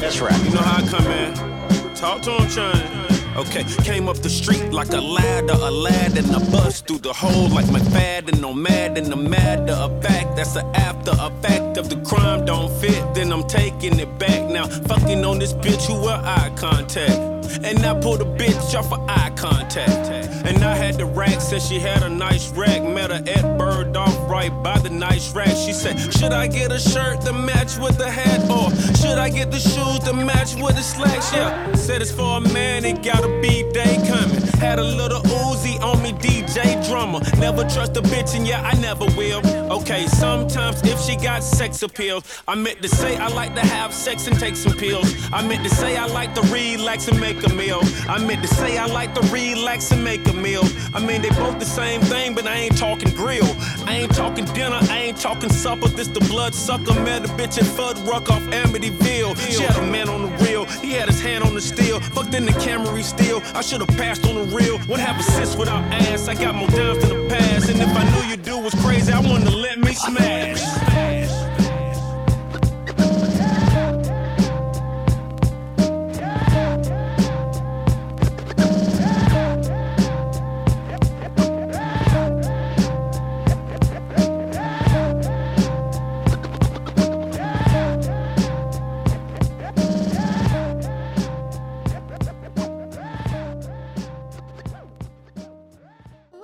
That's right. You know how I come in. Talk to him, Chun. Okay, came up the street like a ladder, a lad and a bus through the hole like McFadden, nomad and the matter of fact. That's the after effect of the crime don't fit. Then I'm taking it back now. Fucking on this bitch who wear eye contact. And I pulled a bitch off for eye contact. And I had the rack, said she had a nice rack. Met her at Bird off right by the nice rack. She said, Should I get a shirt to match with the hat? Or should I get the shoes to match with the slacks? Yeah, said it's for a man, it got a B day coming. Had a little DJ drummer. Never trust a bitch, and yeah, I never will. Okay, sometimes if she got sex appeal, I meant to say I like to have sex and take some pills. I meant to say I like to relax and make a meal. I meant to say I like to relax and make a meal. I mean, they both the same thing, but I ain't talking grill. I ain't talking dinner, I ain't talking supper. This the blood sucker. Met a bitch at Fuddruck off Amityville. She had a man on the reel, he had his hand on the steel. Fucked in the Camry steel. I should've passed on the real. What have sis without ass? I got more dimes than the past. And if I knew you do was crazy, I wanted to let me smash.